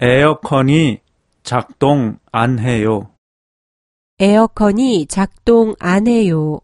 에어컨이 작동 안 해요. 에어컨이 작동 안 해요.